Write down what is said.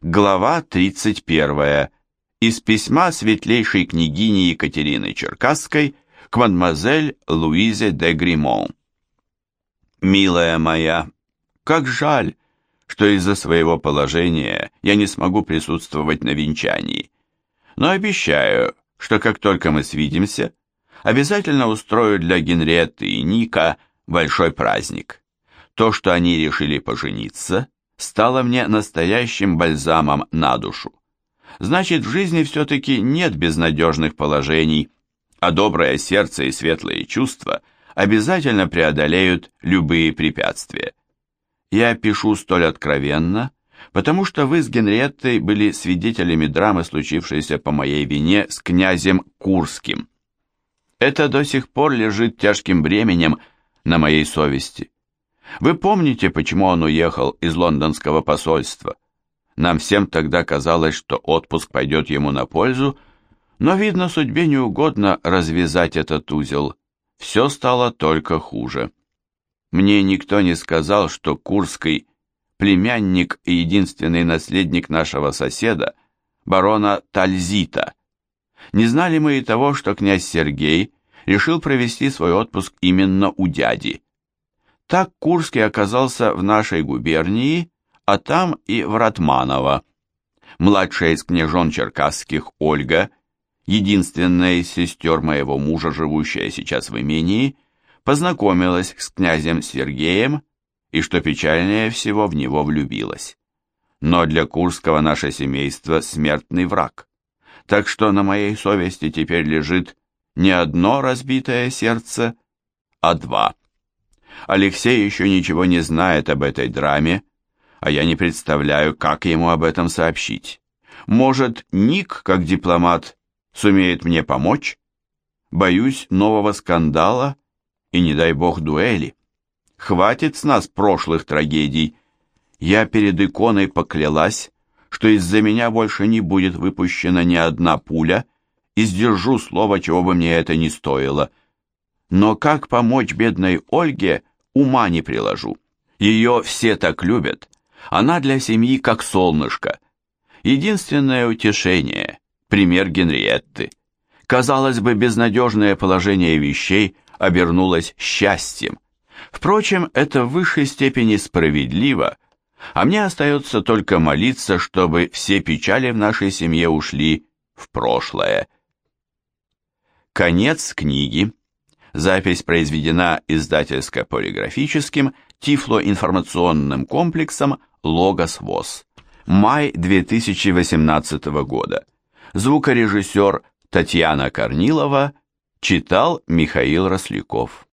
Глава 31. Из письма светлейшей княгини Екатерины Черкасской к мадемуазель Луизе де Гримон. «Милая моя, как жаль, что из-за своего положения я не смогу присутствовать на венчании. Но обещаю, что как только мы свидимся, обязательно устрою для Генриетты и Ника большой праздник. То, что они решили пожениться, стало мне настоящим бальзамом на душу. Значит, в жизни все-таки нет безнадежных положений, а доброе сердце и светлые чувства обязательно преодолеют любые препятствия. Я пишу столь откровенно, потому что вы с Генриеттой были свидетелями драмы, случившейся по моей вине с князем Курским. Это до сих пор лежит тяжким бременем на моей совести. Вы помните, почему он уехал из лондонского посольства? Нам всем тогда казалось, что отпуск пойдет ему на пользу, но, видно, судьбе не угодно развязать этот узел. Все стало только хуже. Мне никто не сказал, что Курский племянник и единственный наследник нашего соседа, барона Тальзита. Не знали мы и того, что князь Сергей решил провести свой отпуск именно у дяди. Так Курский оказался в нашей губернии, а там и в Ратманово. Младшая из княжон черкасских Ольга, единственная из сестер моего мужа, живущая сейчас в имении, познакомилась с князем Сергеем и, что печальнее всего, в него влюбилась. Но для Курского наше семейство смертный враг. Так что на моей совести теперь лежит не одно разбитое сердце, а два. Алексей еще ничего не знает об этой драме, а я не представляю, как ему об этом сообщить. Может, Ник, как дипломат, сумеет мне помочь? Боюсь нового скандала и, не дай бог, дуэли. Хватит с нас прошлых трагедий. Я перед иконой поклялась, что из-за меня больше не будет выпущена ни одна пуля, и сдержу слово, чего бы мне это ни стоило. Но как помочь бедной Ольге, ума не приложу. Ее все так любят. Она для семьи как солнышко. Единственное утешение – пример Генриетты. Казалось бы, безнадежное положение вещей обернулось счастьем. Впрочем, это в высшей степени справедливо, а мне остается только молиться, чтобы все печали в нашей семье ушли в прошлое. Конец книги. Запись произведена издательско-полиграфическим тифлоинформационным комплексом «Логос ВОЗ». Май 2018 года. Звукорежиссер Татьяна Корнилова читал Михаил Росляков.